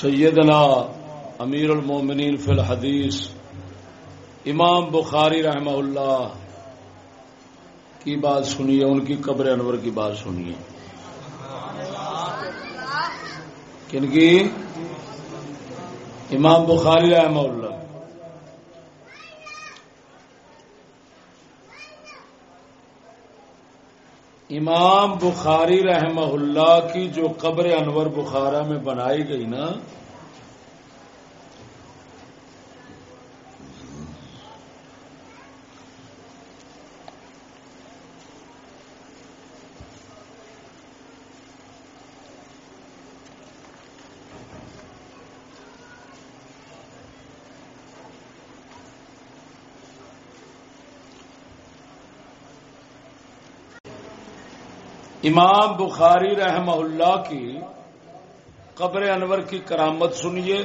سیدنا امیر المومنین فی الحدیث، امام بخاری رحمہ اللہ کی بات سنیے، ان کی قبر انور کی بات سنیے۔ کن کی؟ امام بخاری رحمہ اللہ۔ امام بخاری رحمہ اللہ کی جو قبر انور بخارا میں بنائی گئی نا امام بخاری رحمہ اللہ کی قبر انور کی کرامت سنیے۔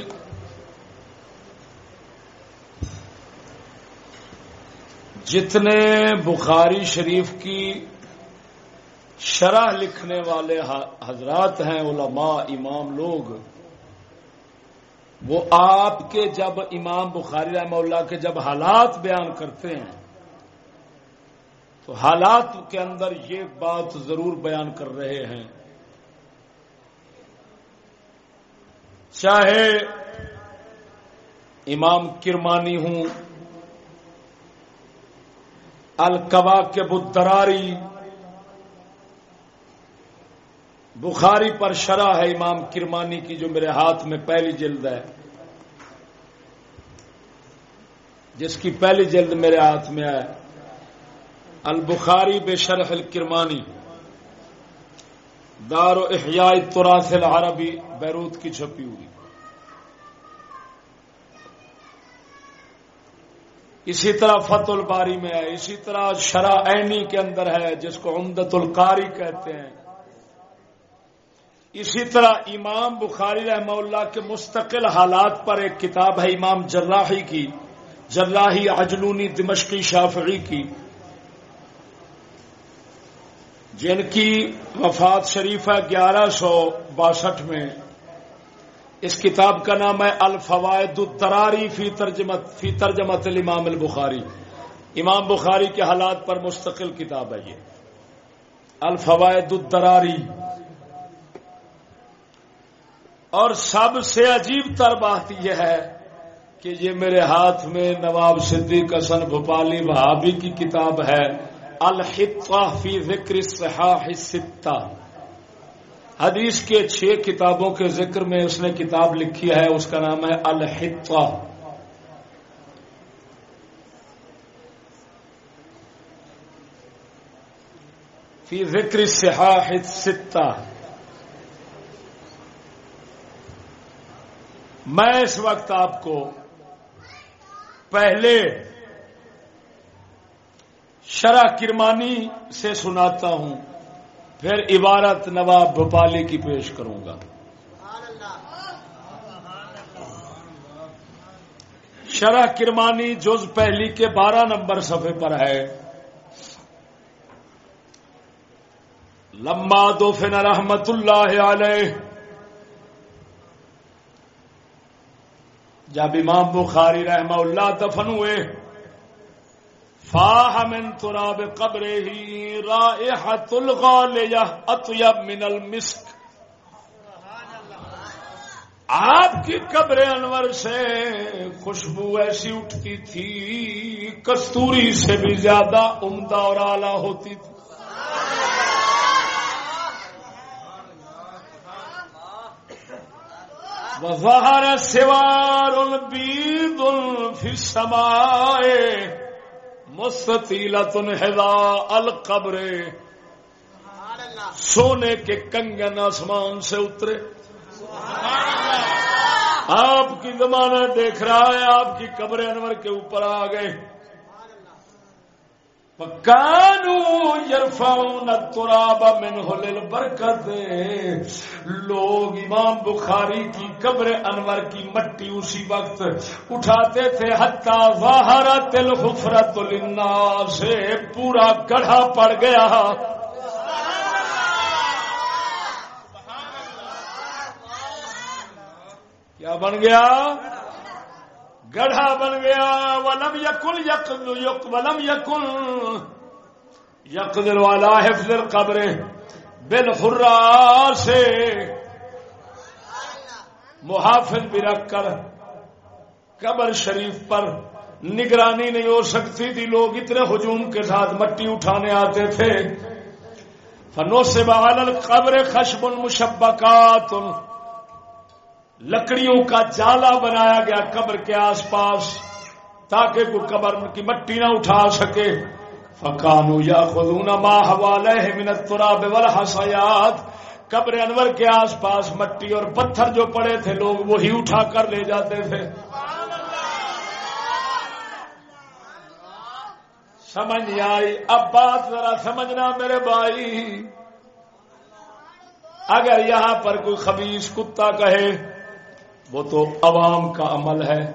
جتنے بخاری شریف کی شرح لکھنے والے حضرات ہیں، علماء، امام لوگ، وہ آپ کے جب امام بخاری رحمہ اللہ کے جب حالات بیان کرتے ہیں تو حالات کے اندر یہ بات ضرور بیان کر رہے ہیں۔ چاہے امام کرمانی ہوں القوا کے بدراری بخاری پر شرح ہے امام کرمانی کی جو میرے ہاتھ میں پہلی جلد ہے۔ جس کی پہلی جلد میرے ہاتھ میں ہے۔ البخاری بے شرح الکرمانی، دار و احیاء تراث العربی بیروت کی چھپی ہوئی۔ اسی طرح فت الباری میں ہے، اسی طرح شرح عینی کے اندر ہے، جس کو عمدت القاری کہتے ہیں۔ اسی طرح امام بخاری رحمہ اللہ کے مستقل حالات پر ایک کتاب ہے، امام جراحی کی، جراحی اجلونی دمشقی شافعی کی۔ جن کی وفات شریف ہے گیارہ سو باسٹھ میں۔ اس کتاب کا نام ہے الفوائد الدراری فی ترجمت فی ترجمت الامام البخاری۔ امام بخاری کے حالات پر مستقل کتاب ہے یہ۔ الفوائد الدراری۔ اور سب سے عجیب تر بات یہ ہے کہ یہ میرے ہاتھ میں نواب صدیق حسن بھوپالی وہابی کی کتاب ہے۔ فی ذکر صحاح ستہ حدیث کے چھ کتابوں کے ذکر میں اس نے کتاب لکھی ہے، اس کا نام ہے الحطہ فی ذکر صحاح ستہ میں اس وقت آپ کو پہلے شرح کرمانی سے سناتا ہوں۔ پھر عبارت نواب بھوپالی کی پیش کروں گا۔ شرح کرمانی جز پہلی کے بارہ نمبر صفحے پر ہے۔ لمبا دو فن رحمت اللہ علیہ۔ جب امام بخاری رحمہ اللہ دفن ہوئے فاہ من تراب قبر ہی رائحت الغالیہ اطیب من المسک آپ کی قبر انور سے خوشبو ایسی اٹھتی تھی، کستوری سے بھی زیادہ عمدہ اور اعلی ہوتی تھی۔ وظہر سوار البید فی السمائے مستیلا تن القبر. سونے کے کنگن آسمان سے اترے. آپ کی زمانہ دیکھ رہا ہے آپ کی قبر انور کے اوپر آ گئے. کانو یرفعون التراب منه للبرکت لوگ امام بخاری کی قبر انور کی مٹی اسی وقت اٹھاتے تھے، حتی ظاہرت الحفرت للناس سے پورا گڑھا پڑ گیا۔ کیا بن گیا؟ گڑھا بن گیا۔ ولم یقل یک ولم یقل یقل والا حفظ القبر۔ بل سے محافظ بھی رکھ کر قبر شریف پر نگرانی نہیں ہو سکتی تھی۔ لوگ اتنے ہجوم کے ساتھ مٹی اٹھانے آتے تھے۔ فنو سے بحال قبر خشب المشبکات لکڑیوں کا جالا بنایا گیا قبر کے آس پاس تاکہ کوئی قبر کی مٹی نہ اٹھا سکے۔ فکانو یا خدون ما حوالہ منت تراب والحسیات قبر انور کے آس پاس مٹی اور پتھر جو پڑے تھے، لوگ وہی اٹھا کر لے جاتے تھے۔ سمجھ آئی۔ اب بات ذرا سمجھنا میرے بھائی۔ اگر یہاں پر کوئی خبیص کتا کہے وہ تو عوام کا عمل ہے۔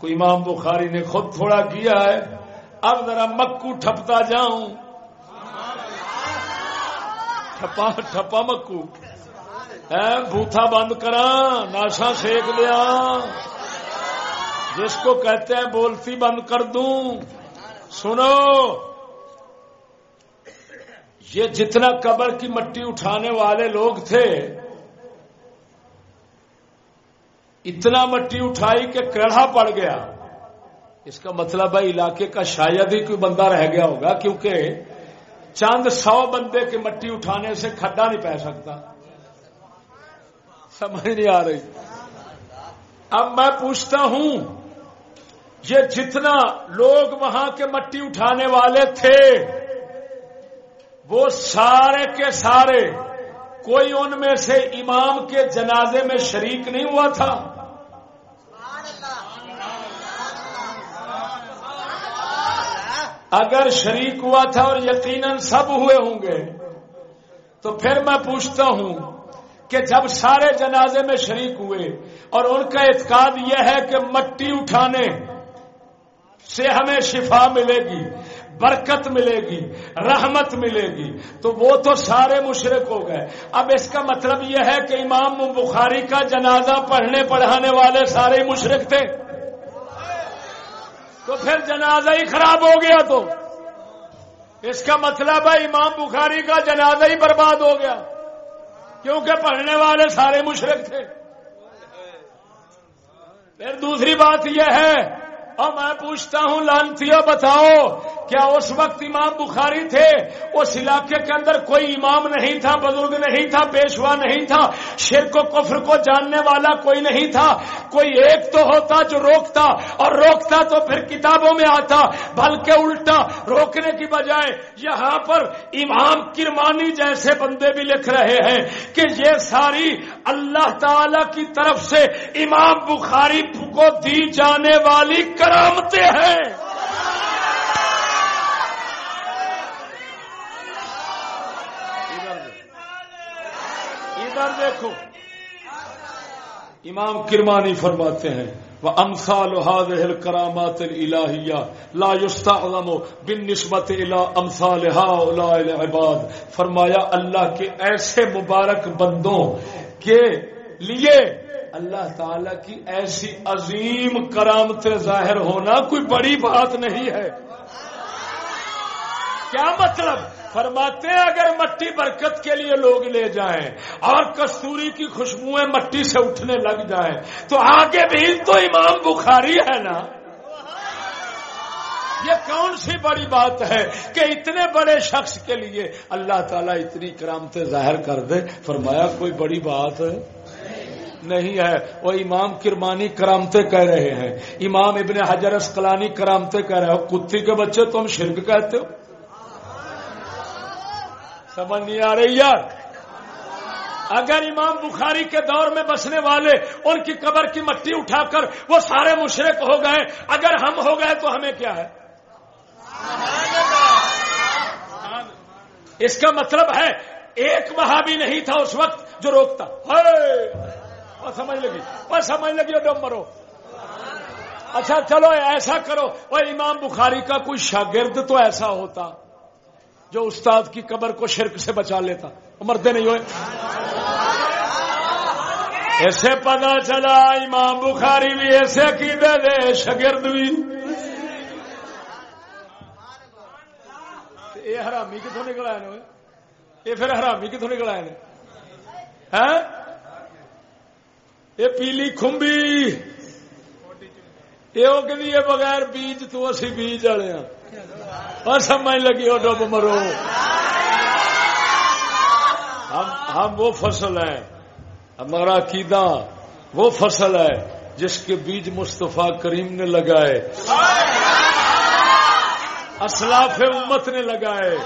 کوئی امام بخاری نے خود تھوڑا کیا ہے۔ اب ذرا مکو ٹھپتا جاؤں۔ ٹھپا ٹھپا مکو۔ بوتھا بند کرا ناشا سیک لیا۔ جس کو کہتے ہیں بولتی بند کر دوں۔ سنو۔ یہ جتنا قبر کی مٹی اٹھانے والے لوگ تھے اتنا مٹی اٹھائی کہ کڑھا پڑ گیا۔ اس کا مطلب ہے علاقے کا شاید ہی کوئی بندہ رہ گیا ہوگا، کیونکہ چاند سو بندے کے مٹی اٹھانے سے کھڈا نہیں پہ سکتا۔ سمجھ نہیں آ رہی۔ اب میں پوچھتا ہوں، یہ جتنا لوگ وہاں کے مٹی اٹھانے والے تھے، وہ سارے کے سارے کوئی ان میں سے امام کے جنازے میں شریک نہیں ہوا تھا؟ اگر شریک ہوا تھا اور یقیناً سب ہوئے ہوں گے، تو پھر میں پوچھتا ہوں کہ جب سارے جنازے میں شریک ہوئے اور ان کا اعتقاد یہ ہے کہ مٹی اٹھانے سے ہمیں شفا ملے گی، برکت ملے گی، رحمت ملے گی، تو وہ تو سارے مشرق ہو گئے۔ اب اس کا مطلب یہ ہے کہ امام بخاری کا جنازہ پڑھنے پڑھانے والے سارے مشرق تھے۔ تو پھر جنازہ ہی خراب ہو گیا تو۔ اس کا مطلب ہے امام بخاری کا جنازہ ہی برباد ہو گیا۔ کیونکہ پڑھنے والے سارے مشرق تھے۔ پھر دوسری بات یہ ہے اور میں پوچھتا ہوں لانتیا بتاؤ، کیا اس وقت امام بخاری تھے؟ اس علاقے کے اندر کوئی امام نہیں تھا، بزرگ نہیں تھا، پیشوا نہیں تھا، شرک و کفر کو جاننے والا کوئی نہیں تھا۔ کوئی ایک تو ہوتا جو روکتا، اور روکتا تو پھر کتابوں میں آتا، بلکہ الٹا روکنے کی بجائے یہاں پر امام کرمانی جیسے بندے بھی لکھ رہے ہیں کہ یہ ساری اللہ تعالی کی طرف سے امام بخاری کو دی جانے والی کرامتے ہیں۔ ادھر دیکھو۔ امام کرمانی فرماتے ہیں وہ امسال هذه الكرامات الالهيه لا يستعظم بالنسبه الى امثال هؤلاء العباد۔ فرمایا، اللہ کے ایسے مبارک بندوں کے لیے اللہ تعالی کی ایسی عظیم کرامت ظاہر ہونا کوئی بڑی بات نہیں ہے۔ کیا مطلب؟ فرماتے ہیں اگر مٹی برکت کے لیے لوگ لے جائیں اور کستوری کی خوشبوئیں مٹی سے اٹھنے لگ جائیں، تو آگے بھی تو امام بخاری ہے نا؟ یہ کون سی بڑی بات ہے کہ اتنے بڑے شخص کے لیے اللہ تعالیٰ اتنی کرامتیں ظاہر کر دے؟ فرمایا کوئی بڑی بات ہے؟ نہیں ہے۔ وہ امام کرمانی کرامتے کہہ رہے ہیں۔ امام ابن حجر اسقلانی کرامتے کہہ رہے ہو کتی کے بچے تم شرک کہتے ہو؟ سمجھ نہیں آ رہی یار۔ اگر امام بخاری کے دور میں بسنے والے ان کی قبر کی مٹی اٹھا کر وہ سارے مشرق ہو گئے، اگر ہم ہو گئے تو ہمیں کیا ہے؟ اس کا مطلب ہے، ایک وہابی نہیں تھا اس وقت جو روکتا۔ سمجھ لگی۔ وہ سمجھ لگی ڈم مرو۔ اچھا چلو، ایسا کرو۔ وہ امام بخاری کا کوئی شاگرد تو ایسا ہوتا جو استاد کی قبر کو شرک سے بچا لیتا۔ مردے نہیں ہوئے۔ ایسے پتا چلا، امام بخاری بھی ایسے عقیدے دے شگرد بھی۔ یہ حرامی کتوں نکل آئے یہ پھر حرامی کتوں نکل آئے یہ پیلی کمبی یہ کہ بغیر بیج تو اسی بیج والے ہاں۔ سمجھ لگی وہ ڈب مرو۔ ہم ہم وہ فصل ہیں ہمارا عقیدہ وہ فصل ہے جس کے بیج مصطفیٰ کریم نے لگائے۔ اسلاف امت نے لگائے۔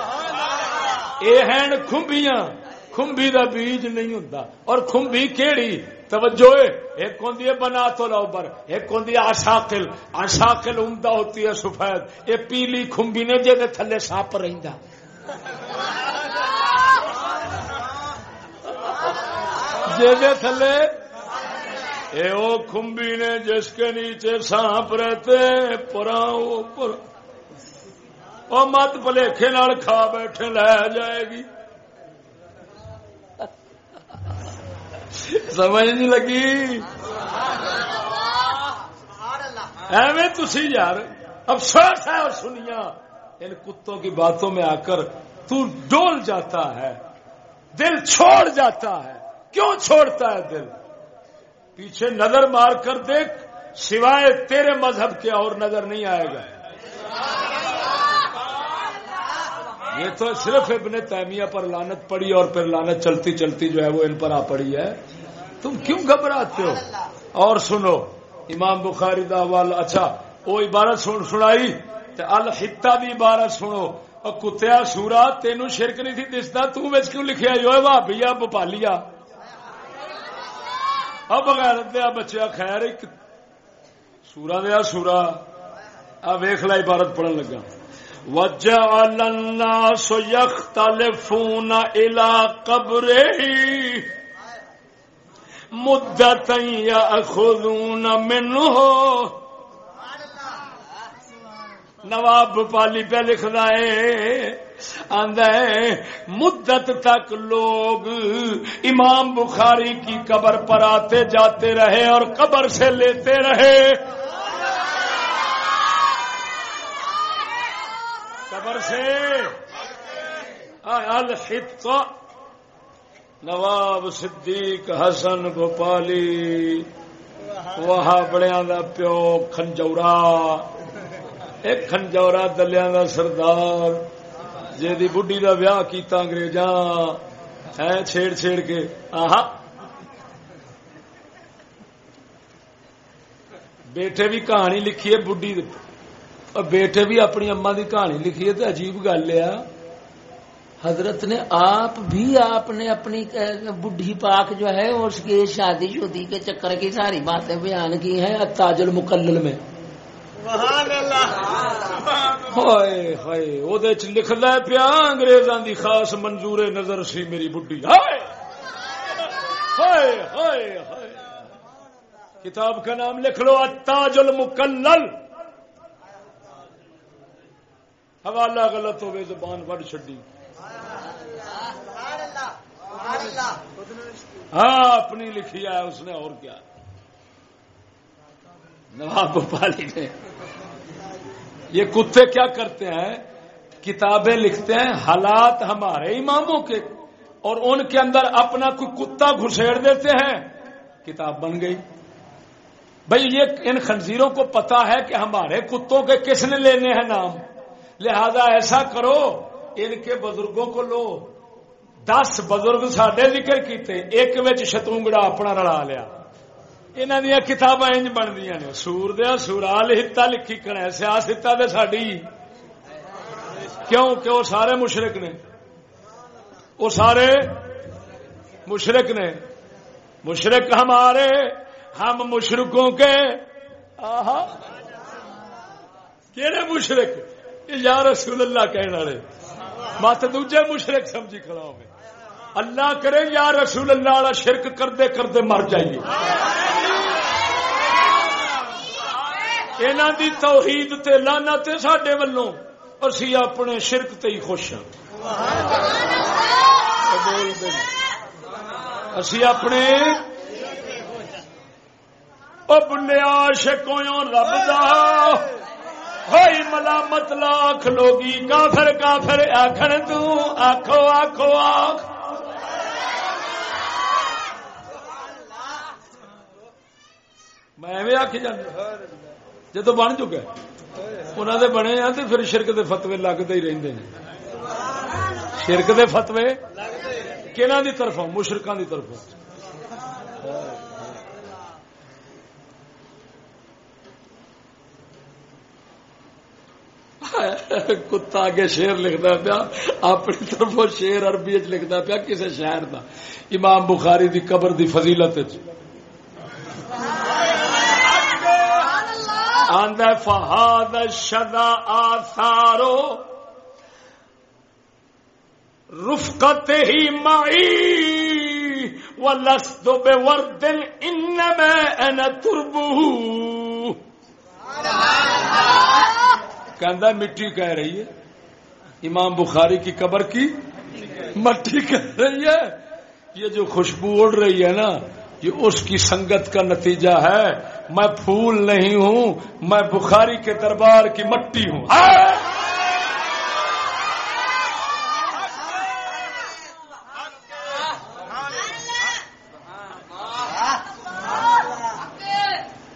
یہ ہیں کمبیاں کمبی دا بیج نہیں ہوں اور کمبی کیڑی توجہ ایک ہوں بنا تو لوبر ایک ہوں آشاکل آشاکل عمدہ ہوتی ہے سفید یہ پیلی کمبی نے جی تھلے ساپ رہتا جی تھلے اے او کمبی نے جس کے نیچے سانپ رہتے پرا پر وہ مت پلیخے کھا بیٹھے لے جائے گی سمجھ نہیں لگی؟ ایویں تھی یار، افسوس ہے اور سنیا ان کتوں کی باتوں میں آ کر تو ڈول جاتا ہے، دل چھوڑ جاتا ہے۔ کیوں چھوڑتا ہے دل؟ پیچھے نظر مار کر دیکھ، سوائے تیرے مذہب کے اور نظر نہیں آئے گا۔ یہ تو صرف ابن تیمیہ پر لانت پڑی اور پھر لانت چلتی چلتی جو ہے وہ ان پر آ پڑی ہے۔ تم کیوں گھبراتے ہو؟ اور سنو، امام بخاری دا وال اچھا وہ عبارت سن سنائی الحتا دی عبارت سنو۔ اور کتیا سورا تینو شرک نہیں تھی دستا تج کیوں لکھیا جو ہے بھابیا بپالیا اب بغیر دیا بچیا، خیر، ایک سورا دیا سورا آ ویخ لا عبارت پڑھن لگا۔ وجعل الناس يختلفون الى قبره. مدتا ياخذون منه. نواب پالی پہ لکھنا ہے، مدت تک لوگ امام بخاری کی قبر پر آتے جاتے رہے اور قبر سے لیتے رہے۔ قبر سے نواب صدیق حسن گوپالی۔ وہاں بڑیا دا پیو کھنجورا۔ ایک کھنجورا دلیا دا سردار۔ جی بڈی دا ویاہ کیتا انگریزاں۔ ہے چھیڑ چھیڑ کے۔ آہا۔ بیٹے بھی کہانی لکھی ہے بڈی بیٹے بھی اپنی اما کی کہانی لکھی ہے تو عجیب گل ہے۔ حضرت نے آپ بھی آپ نے اپنی بڈھی پاک جو ہے اس کی شادی شدی کے چکر کی ساری باتیں بیان کی ہیں تاج المکلل میں۔ لکھتا پیا انگریزاں دی خاص منظور نظر سی میری بڈھی۔ کتاب کا نام لکھ لو تاج المکلل۔ حوالہ غلط ہوئے، زبان وڈ چڈی ہاں اپنی لکھی ہے، اس نے اور کیا۔ نواب گوپالی نے۔ یہ کتے کیا کرتے ہیں؟ کتابیں لکھتے ہیں، حالات ہمارے اماموں کے۔ اور ان کے اندر اپنا کوئی کتا گھسیڑ دیتے ہیں۔ کتاب بن گئی۔ بھائی یہ ان خنزیروں کو پتا ہے کہ ہمارے کتوں کے کس نے لینے ہیں نام؟ لہذا ایسا کرو، ان کے بزرگوں کو لو۔ دس بزرگ سڈے ذکر کیتے، ایک شتونگڑا اپنا رلا لیا۔ انہوں دیا کتاباں انج بن دیا نے۔ سور دیا سورال ہتا لکھی کنا سیاس ہتا دے ساڈی۔ کیوں؟ کہ وہ سارے مشرق نے۔ وہ سارے مشرق نے۔ مشرق ہمارے، ہم مشرقوں کے۔ کہڑے مشرق یا رسول اللہ کہنے والے مت دوجے مشرق سمجھی کھڑا ہو اللہ کرے یا رسول اللہ والا شرک کرتے کرتے مر جائیے۔ انہوں دی توحید تے لانا تے سڈے ولوں۔ اسی اپنے شرک تے ہی خوش ہوں اسی اپنے بنیا شکو رب دا۔ ہوئی ملامت لاکھ لوگی کافر کافر آخر تخو آخو آخ میں آخی جانا جدو بن چکا انہوں نے بنے ہیں تو پھر شرک دے فتوے لگتے ہی رہتے ہیں شرک دے فتوے کہنا دی طرف مشرقہ دی طرف کتا کے شیر لکھتا پیا، اپنی طرف شیر عربی لکھتا پیا کسی شہر کا امام بخاری دی قبر دی فضیلت آدھا فہاد شدا آثارو، رفقت ہی مائی و لست بے وردن ان میں انا تربو۔ کہندہ مٹی کہہ رہی ہے۔ امام بخاری کی قبر کی مٹی کہہ رہی ہے۔ یہ جو خوشبو اڑ رہی ہے نا، یہ اس کی سنگت کا نتیجہ ہے۔ میں پھول نہیں ہوں، میں بخاری کے دربار کی مٹی ہوں۔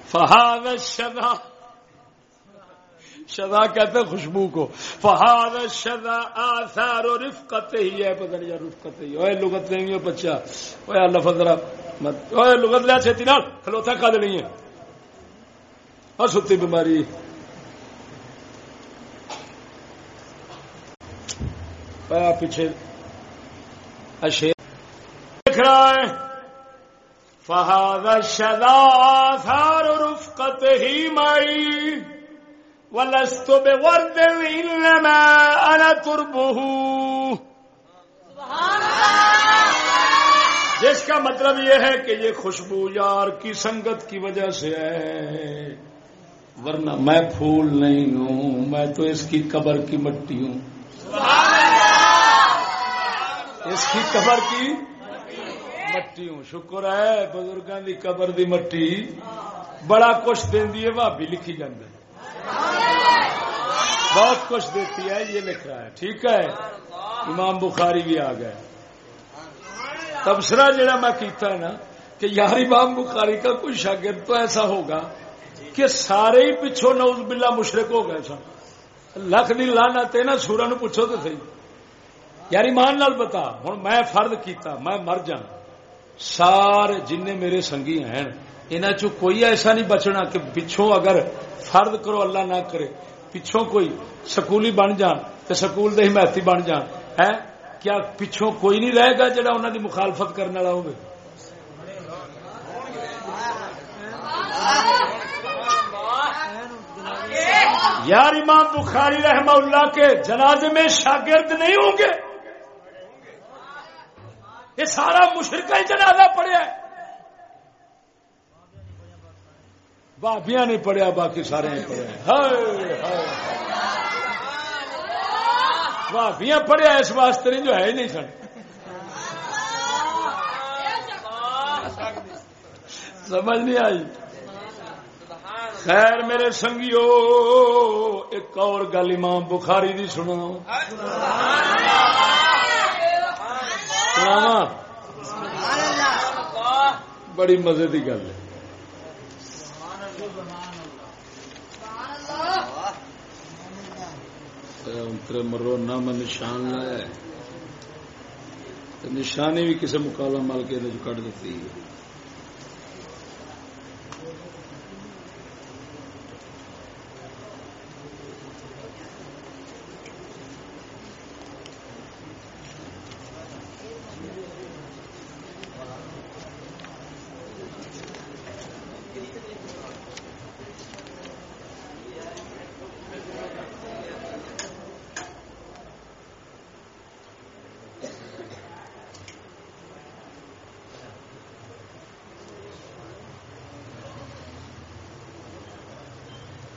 فہاد شدا شدا کہتے ہیں خوشبو کو۔ فہاد شدا آثار و رفقت ہی ہے پتہ نہیں رفقت ہی ہے لغت نہیں ہے بچہ۔ وہ اللہ فضرا لغت لیا چھتی نال۔ کھلوتا کا نہیں ہے۔ اور ستی بیماری۔ پایا پیچھے۔ اشیر دیکھ رہا ہے۔ فہاد شدا آثار رفقت ہی مائی ولست بورد انما انا تربه. جس کا مطلب یہ ہے کہ یہ خوشبو یار کی سنگت کی وجہ سے ہے۔ ورنہ میں پھول نہیں ہوں، میں تو اس کی قبر کی مٹی ہوں۔ اس کی قبر کی مٹی ہوں۔ شکر ہے بزرگوں کی قبر دی مٹی۔ بڑا کچھ دینی ہے بھابی لکھی جاندے۔ بہت کچھ دیتی ہے، یہ لکھ رہا ہے۔ ٹھیک ہے؟ امام بخاری بھی آ گئے۔ تبصرہ جڑا میں کیتا ہے نا، کہ یار امام بخاری کا کوئی شاگرد تو ایسا ہوگا کہ سارے ہی پچھو نوز بلا مشرق ہو گئے سن۔ لکھ نہیں لانا تینا سورا نو پوچھو تو صحیح۔ یار ایمان نال بتا ہوں میں فرد کیتا، میں مر جا سارے جن میرے سنگی ہیں انہوں چ کوئی ایسا نہیں بچنا کہ پچھوں اگر فرد کرو، اللہ نہ کرے۔ پچھوں کوئی سکولی بن جان تو سکول دے حمایتی بن جان ہے کیا پچھوں کوئی نہیں رہے گا جڑا انہوں دی مخالفت کرنے والا ہوگا یار امام بخاری رحمہ اللہ کے جنازے میں شاگرد نہیں ہوں گے؟ یہ سارا مشرقہ جنازہ پڑیا ہے۔ بابیاں نہیں پڑھیا، باقی سارے نہیں پڑھیا بابیاں پڑھیا اس واسطے نہیں، جو ہے ہی نہیں سن۔ سمجھ نہیں آئی۔ خیر میرے سنگیو، ایک اور گل امام بخاری دی سنا بڑی مزے کی گل ہے۔ مرو نہ میں نشان لایا نشانی بھی کسی مقابلہ مل کے کٹ دیتی ہے۔